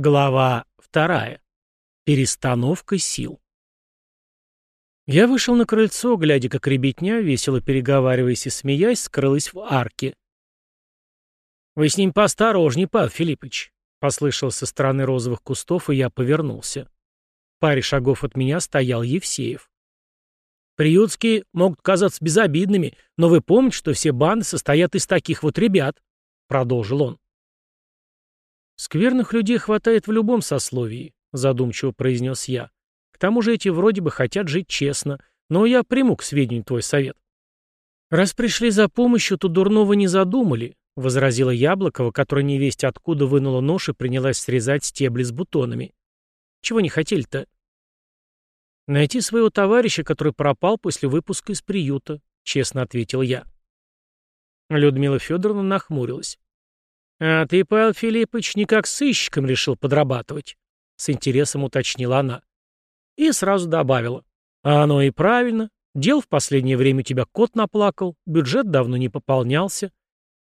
Глава вторая. Перестановка сил. Я вышел на крыльцо, глядя, как ребятня, весело переговариваясь и смеясь, скрылась в арке. «Вы с ним поосторожней, Павел Филиппович», — послышался со стороны розовых кустов, и я повернулся. В паре шагов от меня стоял Евсеев. «Приютские могут казаться безобидными, но вы помните, что все банды состоят из таких вот ребят», — продолжил он. «Скверных людей хватает в любом сословии», — задумчиво произнес я. «К тому же эти вроде бы хотят жить честно, но я приму к сведению твой совет». «Раз пришли за помощью, то дурного не задумали», — возразила Яблокова, которая невесть откуда вынула нож и принялась срезать стебли с бутонами. «Чего не хотели-то?» «Найти своего товарища, который пропал после выпуска из приюта», — честно ответил я. Людмила Федоровна нахмурилась. «А ты, Павел Филиппович, никак сыщиком решил подрабатывать?» — с интересом уточнила она. И сразу добавила. «А оно и правильно. Дел в последнее время тебя кот наплакал, бюджет давно не пополнялся,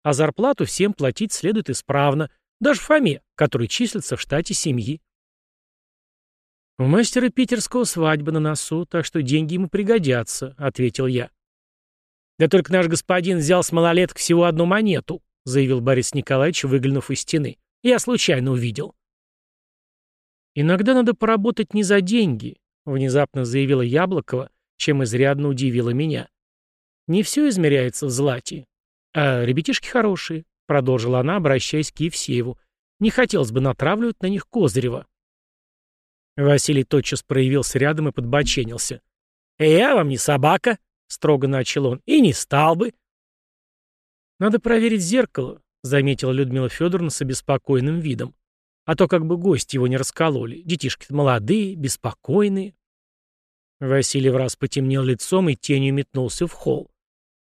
а зарплату всем платить следует исправно, даже Фоме, который числится в штате семьи». «У мастера питерского свадьба на носу, так что деньги ему пригодятся», — ответил я. «Да только наш господин взял с малолеток всего одну монету», заявил Борис Николаевич, выглянув из стены. «Я случайно увидел». «Иногда надо поработать не за деньги», — внезапно заявила Яблокова, чем изрядно удивила меня. «Не все измеряется в злате. А ребятишки хорошие», — продолжила она, обращаясь к Евсееву. «Не хотелось бы натравливать на них Козырева». Василий тотчас проявился рядом и подбоченился. «Я вам не собака», — строго начал он, — «и не стал бы. «Надо проверить зеркало», — заметила Людмила Федоровна с обеспокоенным видом. «А то как бы гости его не раскололи. Детишки-то молодые, беспокойные». Василий в раз потемнел лицом и тенью метнулся в холл.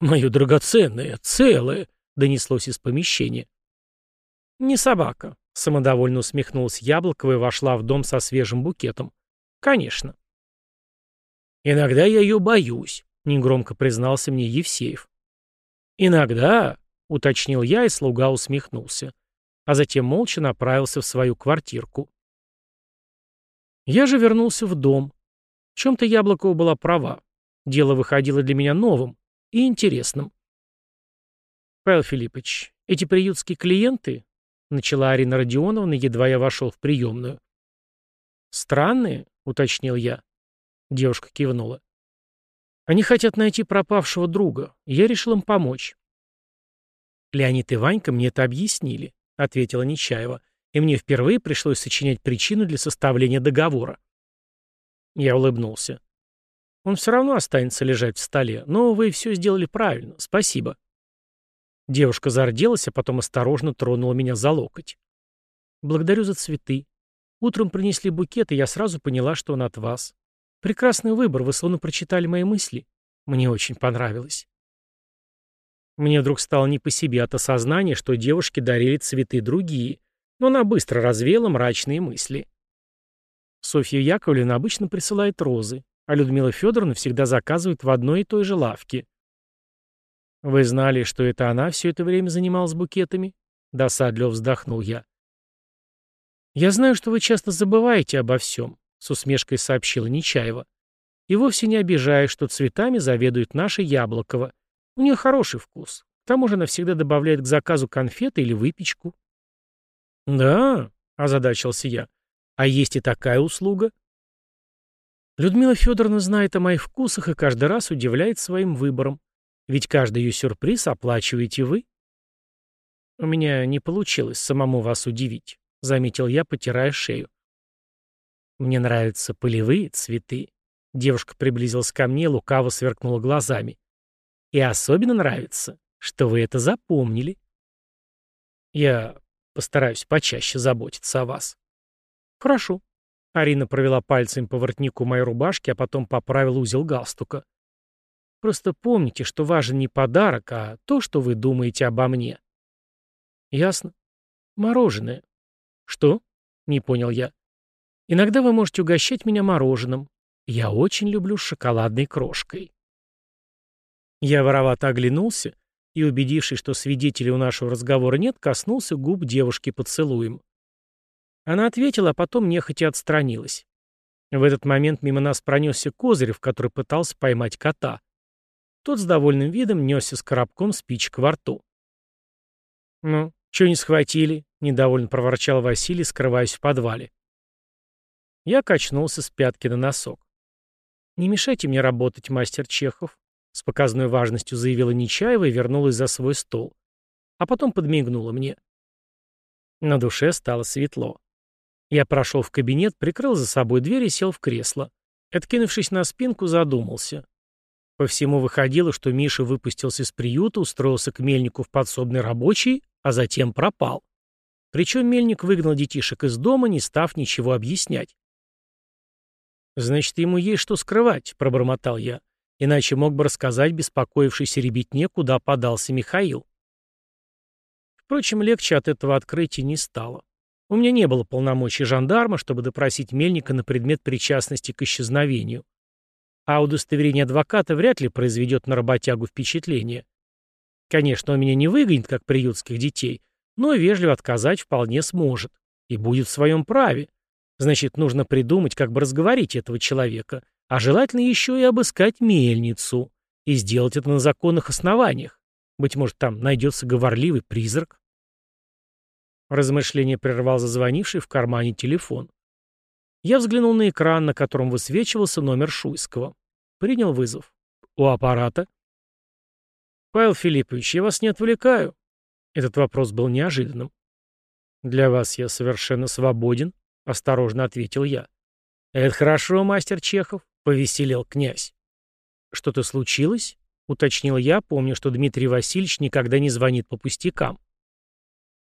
«Мое драгоценное, целое!» — донеслось из помещения. «Не собака», — самодовольно усмехнулась Яблокова и вошла в дом со свежим букетом. «Конечно». «Иногда я ее боюсь», — негромко признался мне Евсеев. «Иногда», — уточнил я, и слуга усмехнулся, а затем молча направился в свою квартирку. Я же вернулся в дом. В чем-то Яблокова была права. Дело выходило для меня новым и интересным. «Павел Филиппович, эти приютские клиенты?» — начала Арина Родионовна, едва я вошел в приемную. «Странные?» — уточнил я. Девушка кивнула. Они хотят найти пропавшего друга. Я решил им помочь. Леонид и Ванька мне это объяснили, ответила Нечаева, и мне впервые пришлось сочинять причину для составления договора. Я улыбнулся. Он все равно останется лежать в столе, но вы все сделали правильно. Спасибо. Девушка зарделась, а потом осторожно тронула меня за локоть. Благодарю за цветы. Утром принесли букет, и я сразу поняла, что он от вас. Прекрасный выбор, вы словно прочитали мои мысли. Мне очень понравилось. Мне вдруг стало не по себе от осознания, что девушки дарили цветы другие, но она быстро развеяла мрачные мысли. Софья Яковлевна обычно присылает розы, а Людмила Федоровна всегда заказывает в одной и той же лавке. «Вы знали, что это она все это время занималась букетами?» Досадливо вздохнул я. «Я знаю, что вы часто забываете обо всем. — с усмешкой сообщила Нечаева. «И вовсе не обижаюсь, что цветами заведует наша Яблокова. У нее хороший вкус. К тому же она всегда добавляет к заказу конфеты или выпечку». «Да», — озадачился я. «А есть и такая услуга?» Людмила Федоровна знает о моих вкусах и каждый раз удивляет своим выбором. Ведь каждый ее сюрприз оплачиваете вы. У меня не получилось самому вас удивить, — заметил я, потирая шею. Мне нравятся полевые цветы. Девушка приблизилась ко мне, лукаво сверкнула глазами. И особенно нравится, что вы это запомнили. Я постараюсь почаще заботиться о вас. Хорошо. Арина провела пальцем по воротнику моей рубашки, а потом поправила узел галстука. Просто помните, что важен не подарок, а то, что вы думаете обо мне. Ясно. Мороженое. Что? Не понял я. Иногда вы можете угощать меня мороженым. Я очень люблю шоколадной крошкой. Я воровато оглянулся и, убедившись, что свидетелей у нашего разговора нет, коснулся губ девушки поцелуем. Она ответила, а потом нехотя отстранилась. В этот момент мимо нас пронесся Козырев, который пытался поймать кота. Тот с довольным видом несся с коробком спичек во рту. «Ну, что не схватили?» — недовольно проворчал Василий, скрываясь в подвале. Я качнулся с пятки на носок. «Не мешайте мне работать, мастер Чехов», — с показной важностью заявила Нечаева и вернулась за свой стол. А потом подмигнула мне. На душе стало светло. Я прошел в кабинет, прикрыл за собой дверь и сел в кресло. Откинувшись на спинку, задумался. По всему выходило, что Миша выпустился из приюта, устроился к мельнику в подсобный рабочий, а затем пропал. Причем мельник выгнал детишек из дома, не став ничего объяснять. «Значит, ему есть что скрывать», — пробормотал я. Иначе мог бы рассказать беспокоившейся ребятне, куда подался Михаил. Впрочем, легче от этого открытия не стало. У меня не было полномочий жандарма, чтобы допросить Мельника на предмет причастности к исчезновению. А удостоверение адвоката вряд ли произведет на работягу впечатление. Конечно, он меня не выгонит, как приютских детей, но вежливо отказать вполне сможет. И будет в своем праве. Значит, нужно придумать, как бы разговорить этого человека, а желательно еще и обыскать мельницу. И сделать это на законных основаниях. Быть может, там найдется говорливый призрак. Размышление прервал зазвонивший в кармане телефон. Я взглянул на экран, на котором высвечивался номер Шуйского. Принял вызов. У аппарата. «Павел Филиппович, я вас не отвлекаю?» Этот вопрос был неожиданным. «Для вас я совершенно свободен», — осторожно ответил я. «Это хорошо, мастер Чехов», — повеселел князь. «Что-то случилось?» — уточнил я, помня, что Дмитрий Васильевич никогда не звонит по пустякам.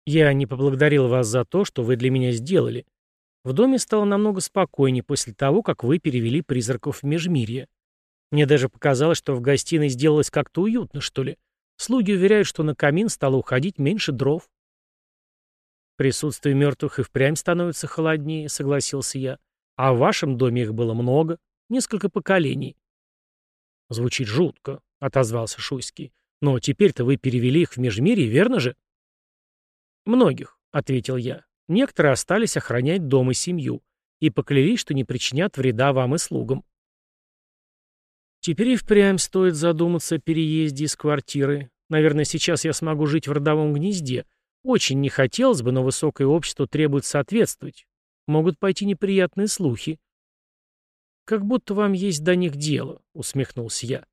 Я не поблагодарил вас за то, что вы для меня сделали. В доме стало намного спокойнее после того, как вы перевели призраков в Межмирье. Мне даже показалось, что в гостиной сделалось как-то уютно, что ли. Слуги уверяют, что на камин стало уходить меньше дров. Присутствие мертвых и впрямь становится холоднее, согласился я. А в вашем доме их было много, несколько поколений. Звучит жутко, отозвался Шуйский. Но теперь-то вы перевели их в Межмирье, верно же? «Многих», — ответил я. «Некоторые остались охранять дом и семью и поклялись, что не причинят вреда вам и слугам». Теперь и впрямь стоит задуматься о переезде из квартиры. Наверное, сейчас я смогу жить в родовом гнезде. Очень не хотелось бы, но высокое общество требует соответствовать. Могут пойти неприятные слухи. «Как будто вам есть до них дело», — усмехнулся я.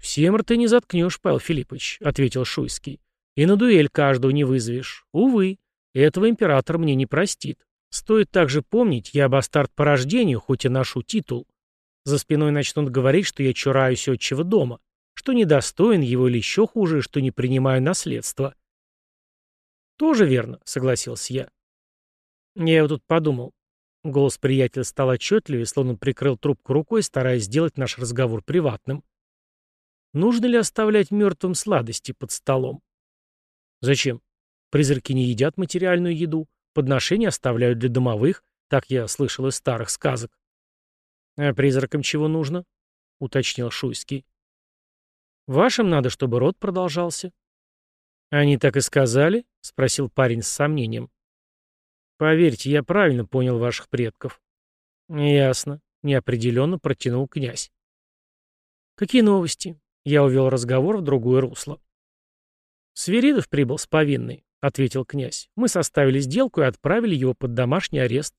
«Всем рты не заткнешь, Павел Филиппович», — ответил Шуйский. И на дуэль каждого не вызовешь. Увы, этого император мне не простит. Стоит также помнить, я бастард по рождению, хоть и ношу титул. За спиной начнут говорить, что я чураюсь отчего дома, что недостоин его или еще хуже, что не принимаю наследство. Тоже верно, согласился я. Я вот тут подумал. Голос приятеля стал отчетливее, словно прикрыл трубку рукой, стараясь сделать наш разговор приватным. Нужно ли оставлять мертвым сладости под столом? Зачем? Призраки не едят материальную еду, подношения оставляют для домовых, так я слышал из старых сказок. А призракам чего нужно? уточнил Шуйский. Вашим надо, чтобы род продолжался. Они так и сказали? спросил парень с сомнением. Поверьте, я правильно понял ваших предков. Ясно, неопределенно протянул князь. Какие новости? Я увел разговор в другое русло. «Свиридов прибыл с повинной», — ответил князь. «Мы составили сделку и отправили его под домашний арест».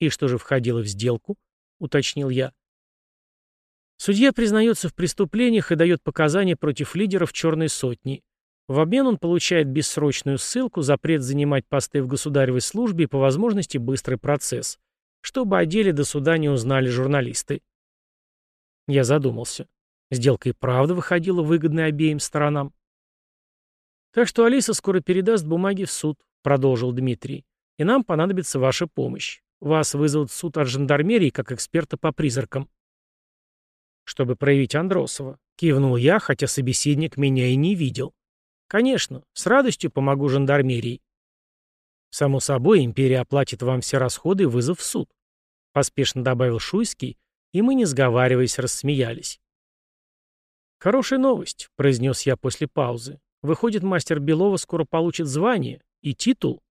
«И что же входило в сделку?» — уточнил я. Судья признается в преступлениях и дает показания против лидеров «Черной сотни». В обмен он получает бессрочную ссылку, запрет занимать посты в государевой службе и по возможности быстрый процесс, чтобы о деле до суда не узнали журналисты. Я задумался. Сделка и правда выходила выгодной обеим сторонам. Так что Алиса скоро передаст бумаги в суд, продолжил Дмитрий. И нам понадобится ваша помощь. Вас вызовут в суд от жандармерии как эксперта по призракам. Чтобы проявить Андросова, кивнул я, хотя собеседник меня и не видел. Конечно, с радостью помогу жандармерии. Само собой, империя оплатит вам все расходы и вызов в суд. Поспешно добавил Шуйский, и мы, не сговариваясь, рассмеялись. «Хорошая новость», — произнес я после паузы. Выходит, мастер Белова скоро получит звание и титул.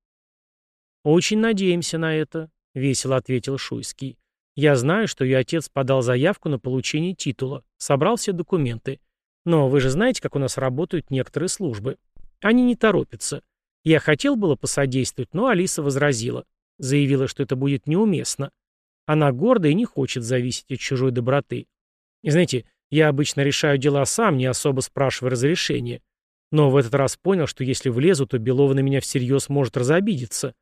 «Очень надеемся на это», — весело ответил Шуйский. «Я знаю, что ее отец подал заявку на получение титула, собрал все документы. Но вы же знаете, как у нас работают некоторые службы. Они не торопятся. Я хотел было посодействовать, но Алиса возразила. Заявила, что это будет неуместно. Она горда и не хочет зависеть от чужой доброты. И знаете, я обычно решаю дела сам, не особо спрашивая разрешения. Но в этот раз понял, что если влезу, то Белова на меня всерьез может разобидеться.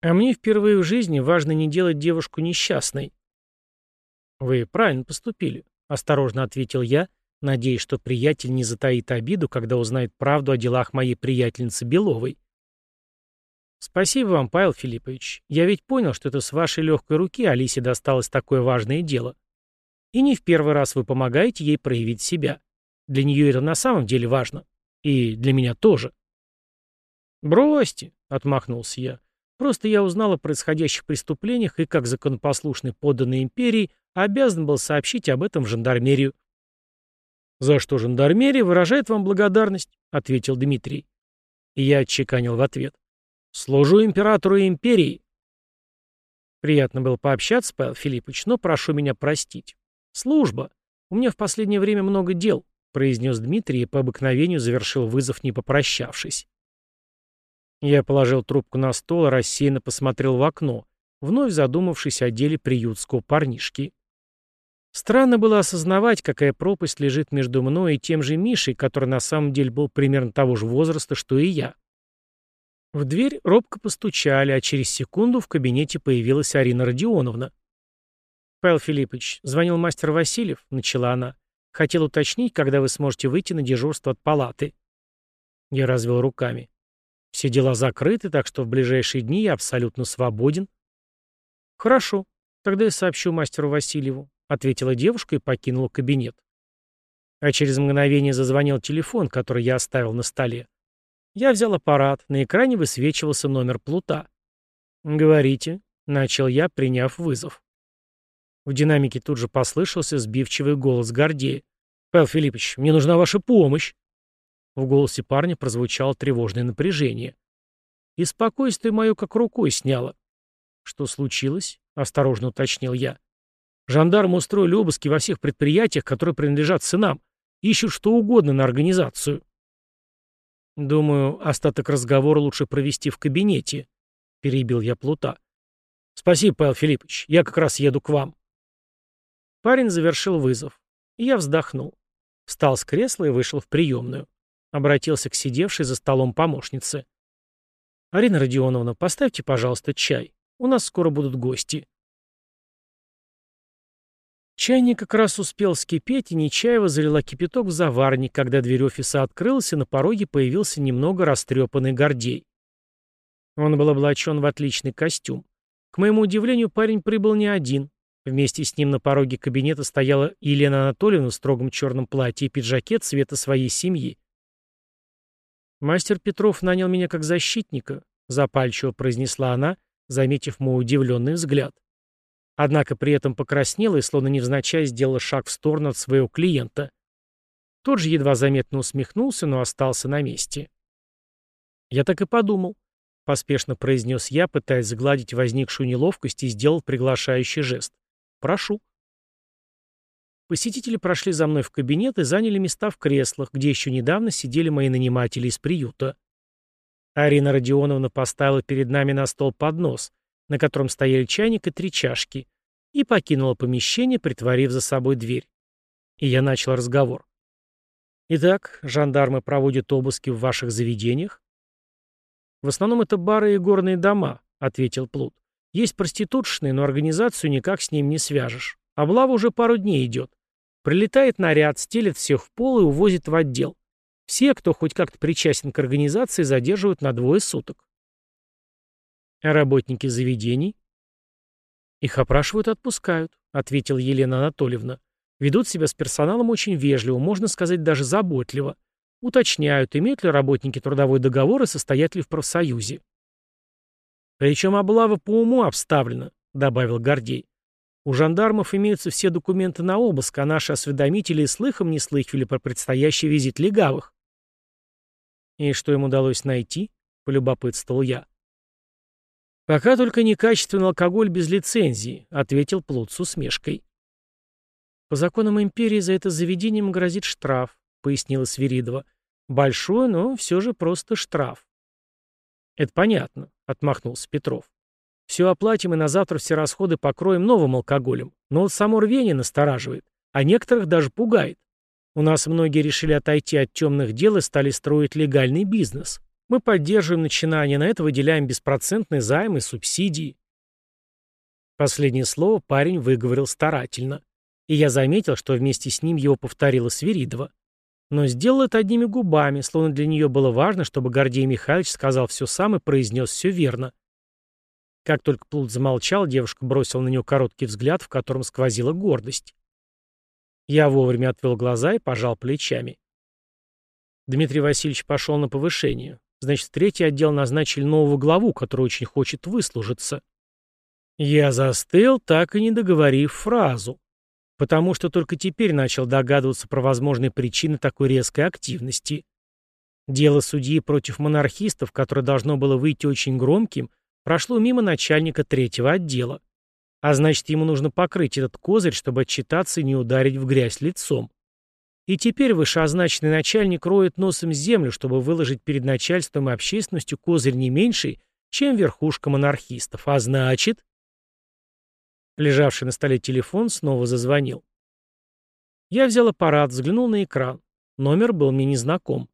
А мне впервые в жизни важно не делать девушку несчастной. «Вы правильно поступили», — осторожно ответил я, надеясь, что приятель не затаит обиду, когда узнает правду о делах моей приятельницы Беловой. «Спасибо вам, Павел Филиппович. Я ведь понял, что это с вашей легкой руки Алисе досталось такое важное дело. И не в первый раз вы помогаете ей проявить себя. Для нее это на самом деле важно. И для меня тоже». «Бросьте», — отмахнулся я. «Просто я узнал о происходящих преступлениях и, как законопослушный подданный империи, обязан был сообщить об этом в жандармерию». «За что жандармерия выражает вам благодарность», — ответил Дмитрий. И я отчеканил в ответ. Служу императору и империи. Приятно было пообщаться, Павел Филиппович, но прошу меня простить. Служба. У меня в последнее время много дел, произнес Дмитрий и по обыкновению завершил вызов, не попрощавшись. Я положил трубку на стол и рассеянно посмотрел в окно, вновь задумавшись о деле приютского парнишки. Странно было осознавать, какая пропасть лежит между мной и тем же Мишей, который на самом деле был примерно того же возраста, что и я. В дверь робко постучали, а через секунду в кабинете появилась Арина Родионовна. «Павел Филиппович, звонил мастер Васильев», — начала она. «Хотел уточнить, когда вы сможете выйти на дежурство от палаты». Я развел руками. «Все дела закрыты, так что в ближайшие дни я абсолютно свободен». «Хорошо, тогда я сообщу мастеру Васильеву», — ответила девушка и покинула кабинет. А через мгновение зазвонил телефон, который я оставил на столе. Я взял аппарат, на экране высвечивался номер плута. «Говорите», — начал я, приняв вызов. В динамике тут же послышался сбивчивый голос Гордея. «Павел Филиппович, мне нужна ваша помощь!» В голосе парня прозвучало тревожное напряжение. И спокойствие мое как рукой сняло. «Что случилось?» — осторожно уточнил я. «Жандармы устроили обыски во всех предприятиях, которые принадлежат сынам. Ищут что угодно на организацию». «Думаю, остаток разговора лучше провести в кабинете», — перебил я Плута. «Спасибо, Павел Филиппович, я как раз еду к вам». Парень завершил вызов. Я вздохнул. Встал с кресла и вышел в приемную. Обратился к сидевшей за столом помощнице. «Арина Родионовна, поставьте, пожалуйста, чай. У нас скоро будут гости». Чайник как раз успел вскипеть, и Нечаева залила кипяток в заварник, когда дверь офиса открылась, и на пороге появился немного растрепанный Гордей. Он был облачен в отличный костюм. К моему удивлению, парень прибыл не один. Вместе с ним на пороге кабинета стояла Елена Анатольевна в строгом черном платье и пиджаке цвета своей семьи. «Мастер Петров нанял меня как защитника», — запальчиво произнесла она, заметив мой удивленный взгляд. Однако при этом покраснела и словно невзначай сделала шаг в сторону от своего клиента. Тот же едва заметно усмехнулся, но остался на месте. «Я так и подумал», — поспешно произнес я, пытаясь загладить возникшую неловкость и сделал приглашающий жест. «Прошу». Посетители прошли за мной в кабинет и заняли места в креслах, где еще недавно сидели мои наниматели из приюта. Арина Родионовна поставила перед нами на стол поднос, на котором стояли чайник и три чашки, и покинула помещение, притворив за собой дверь. И я начал разговор. «Итак, жандармы проводят обыски в ваших заведениях?» «В основном это бары и горные дома», — ответил Плут. «Есть проституточные, но организацию никак с ним не свяжешь. Облава уже пару дней идет. Прилетает наряд, стелет всех в пол и увозит в отдел. Все, кто хоть как-то причастен к организации, задерживают на двое суток. Работники заведений? Их опрашивают и отпускают, ответила Елена Анатольевна. Ведут себя с персоналом очень вежливо, можно сказать, даже заботливо. Уточняют, имеют ли работники трудовой договор и состоят ли в профсоюзе. Причем облава по уму обставлена, добавил Гордей. У жандармов имеются все документы на обыск, а наши осведомители слыхом не слыхивали про предстоящий визит легавых. И что им удалось найти? Полюбопытствовал я. «Пока только некачественный алкоголь без лицензии», — ответил Плут с усмешкой. «По законам империи за это заведением грозит штраф», — пояснила Свиридова. «Большой, но все же просто штраф». «Это понятно», — отмахнулся Петров. «Все оплатим и на завтра все расходы покроем новым алкоголем. Но вот само рвение настораживает, а некоторых даже пугает. У нас многие решили отойти от темных дел и стали строить легальный бизнес. Мы поддерживаем начинание, на это выделяем беспроцентные займы и субсидии. Последнее слово парень выговорил старательно. И я заметил, что вместе с ним его повторила Свиридова. Но сделал это одними губами, словно для нее было важно, чтобы Гордей Михайлович сказал все сам и произнес все верно. Как только Плут замолчал, девушка бросила на него короткий взгляд, в котором сквозила гордость. Я вовремя отвел глаза и пожал плечами. Дмитрий Васильевич пошел на повышение. Значит, третий отдел назначили нового главу, который очень хочет выслужиться. Я застыл, так и не договорив фразу. Потому что только теперь начал догадываться про возможные причины такой резкой активности. Дело судьи против монархистов, которое должно было выйти очень громким, прошло мимо начальника третьего отдела. А значит, ему нужно покрыть этот козырь, чтобы отчитаться и не ударить в грязь лицом. И теперь вышеозначенный начальник роет носом землю, чтобы выложить перед начальством и общественностью козырь не меньший, чем верхушка монархистов. А значит... Лежавший на столе телефон снова зазвонил. Я взял аппарат, взглянул на экран. Номер был мне незнаком.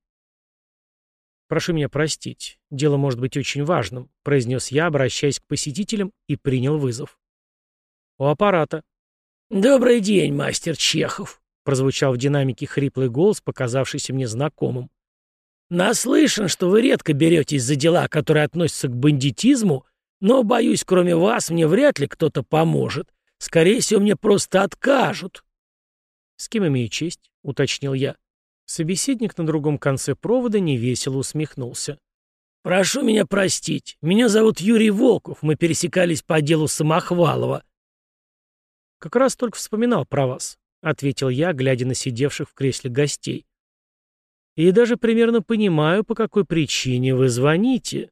«Прошу меня простить. Дело может быть очень важным», — произнес я, обращаясь к посетителям, и принял вызов. «У аппарата». «Добрый день, мастер Чехов», — прозвучал в динамике хриплый голос, показавшийся мне знакомым. «Наслышан, что вы редко беретесь за дела, которые относятся к бандитизму, но, боюсь, кроме вас мне вряд ли кто-то поможет. Скорее всего, мне просто откажут». «С кем имею честь?» — уточнил я. Собеседник на другом конце провода невесело усмехнулся. «Прошу меня простить. Меня зовут Юрий Волков. Мы пересекались по делу Самохвалова. «Как раз только вспоминал про вас», — ответил я, глядя на сидевших в кресле гостей. «И даже примерно понимаю, по какой причине вы звоните».